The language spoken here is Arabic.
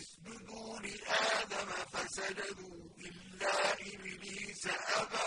اسجدوا لآدم فسجدوا إلا إبليس أبى